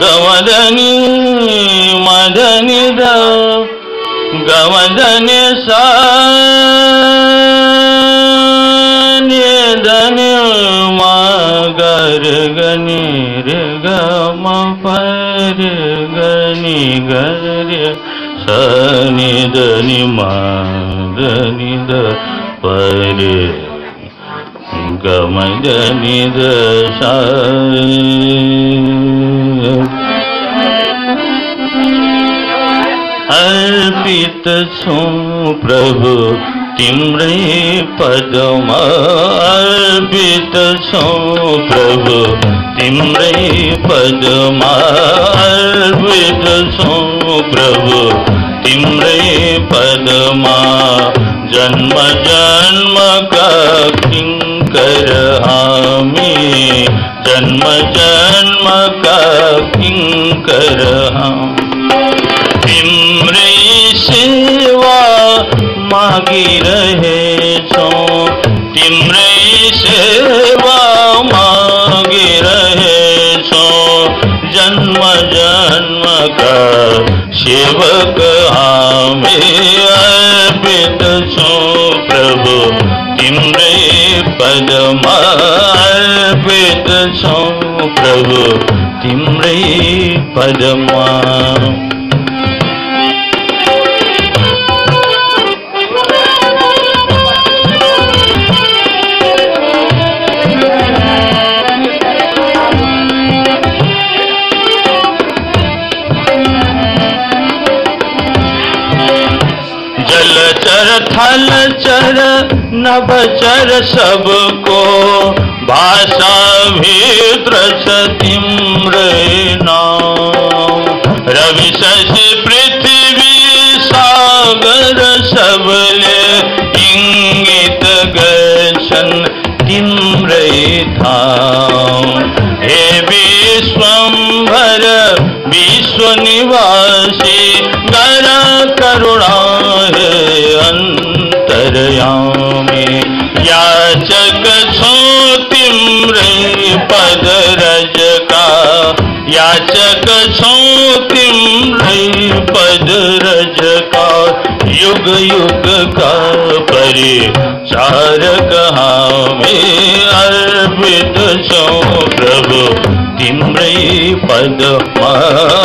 Gawadani madani da gawadani sa ne dani ma gar gani re ga ma par gani gar re sa ne dani ma dani पर गनि गर सनि धनि मदनि the पर गमदनि the सा अर्पित छु प्रभु, तिम्रै पदमा। अर्पित छु प्रभु, तिम्रै पदमा। अर्पित छु प्रभु, तिम्रै पदमा। जन्म जन्मका किङ्कर हामी। जन्म जन्मका किङ्कर हामी। तिम्रै सेवा मागी रहे छौ। तिम्रै सेवा मागी रहे छौ। जन्म जन्मका सेवक पदमा अर्पित छौ प्रभु तिम्रै पदमा। जलचर थल चर नभचर सबको, भाषा भीत्र तिम्र नाम। रवि शशि पृथ्वी सागर सबले इंगित गच्छन तिम्रै धाम। हे विश्वम्भर विश्व निवासी गर करुणा है अंतरयामी। याचक छो तिम्रे पद रज का। याचक छो तिम्रे पद रज का। युग युग का परिचारक हमें अर्पित छो प्रभु। तिम्रै पद अर्पित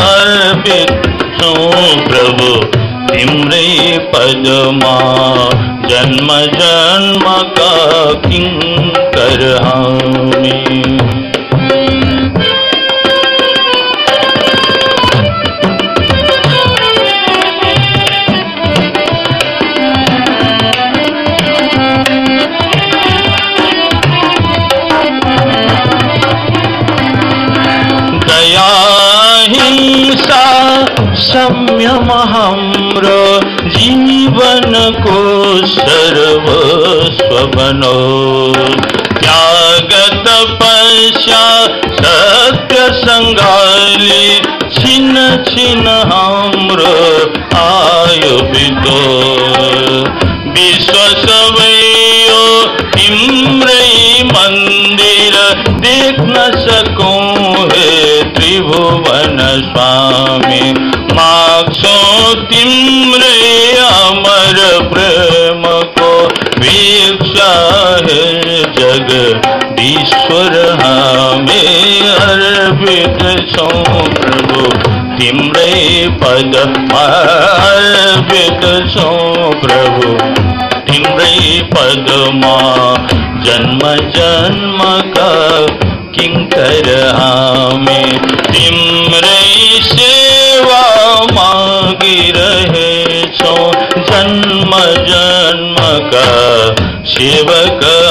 तिम्रै पदमा जन्म जन्म का किङ्कर हामी दया संयम हाम्रो जीवनको सर्वस्व बनो त्याग तपस्या सत्य सङ्गाली छिन छिन हाम्रो आयो बितो विश्व सबै यो तिम्रै मंदिर देख्न सकौँ अमर प्रेमको भिक्षा हे जग ईश्वर हामी अर्पित छौ प्रभु, तिम्रै पद अर्पित छौ प्रभु। तिम्रै पदमा जन्म जन्मका किङ्कर हामी। तिम्रै सेवा मागिरहेछौ जन्म जन्म का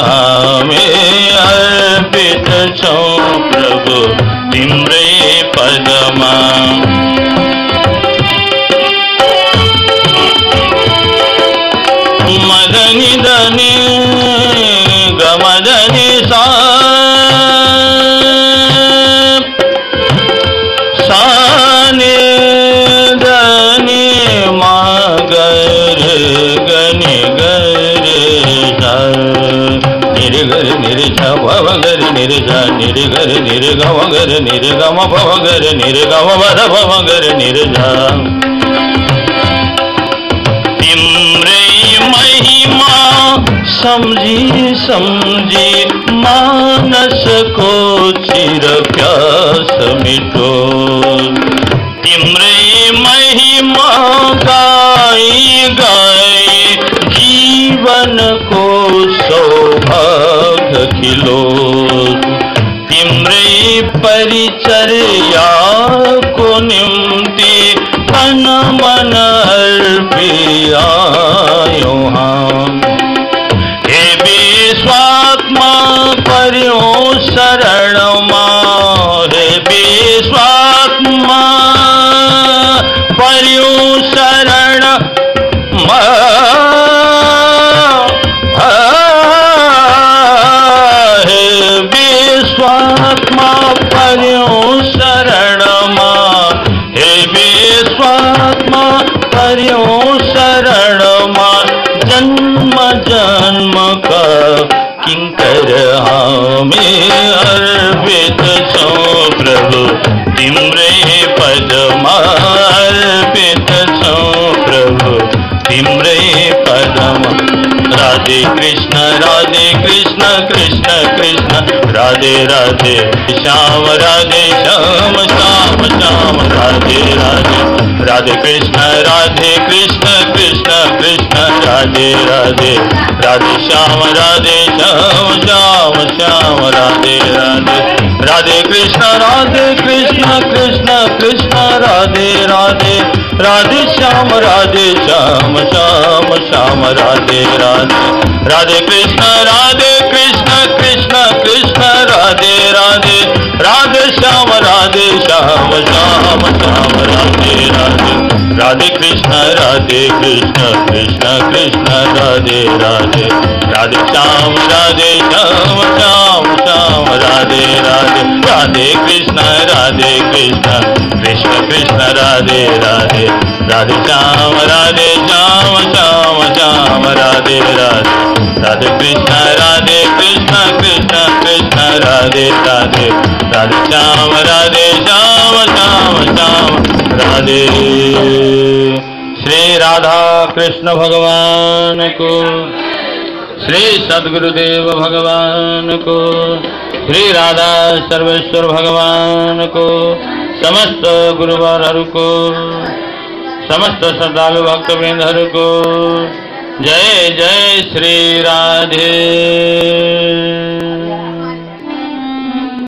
हामी अर्पित छौ प्रभु तिम्रे Padma. Gare ni re ga ma pa da pa ma gare ni re sa तिम्रै महिमा सम्झी सम्झी मानसको चिर प्यास मिटो तिम्रै महिमा गाई गाई जीवन को सौभाग्य खिलो। तिम्रै परिचर्याको निम्ति तन मन अर्पियायो हम हे विश्वात्मा पर्यो शरणमा। हमें अर्पित छो प्रभु। तिम्रे पदमा अर्पित छो प्रभु। तिम्रे पदमा। राधे कृष्ण राधे कृष्ण कृष्ण कृष्ण। राधे राधे। श्याम राधे। श्याम श्याम श्याम। राधे राधे। राधे कृष्ण राधे कृष्ण कृष्ण कृष्ण। राधे राधे। राधे श्याम राधे श्याम श्याम श्याम, राधे राधे। राधे कृष्ण राधे कृष्ण कृष्ण कृष्ण, राधे राधे। राधे श्याम राधे श्याम श्याम श्याम, राधे राधे। राधे कृष्ण राधे कृष्ण कृष्ण कृष्ण, राधे राधे। राधे श्याम राधे श्याम श्याम श्याम राधे राधे राधे कृष्ण राधे कृष्ण कृष्ण कृष्ण, राधे राधे। राधे श्याम राधे श्याम श्याम श्याम, राधे राधे। राधे कृष्ण राधे कृष्ण कृष्ण कृष्ण, राधे राधे। राधे श्याम राधे श्याम श्याम श्याम, राधे राधे। राधे कृष्ण राधे कृष्ण राधे राधे। राधे श्याम राधे श्याम श्याम श्याम। राधे। श्री राधा कृष्ण भगवान को। श्री सदगुरुदेव भगवान को। श्री राधा सर्वेश्वर भगवान को। समस्त गुरुवार को। समस्त श्रद्धालु भक्त को। जय जय श्री राधे।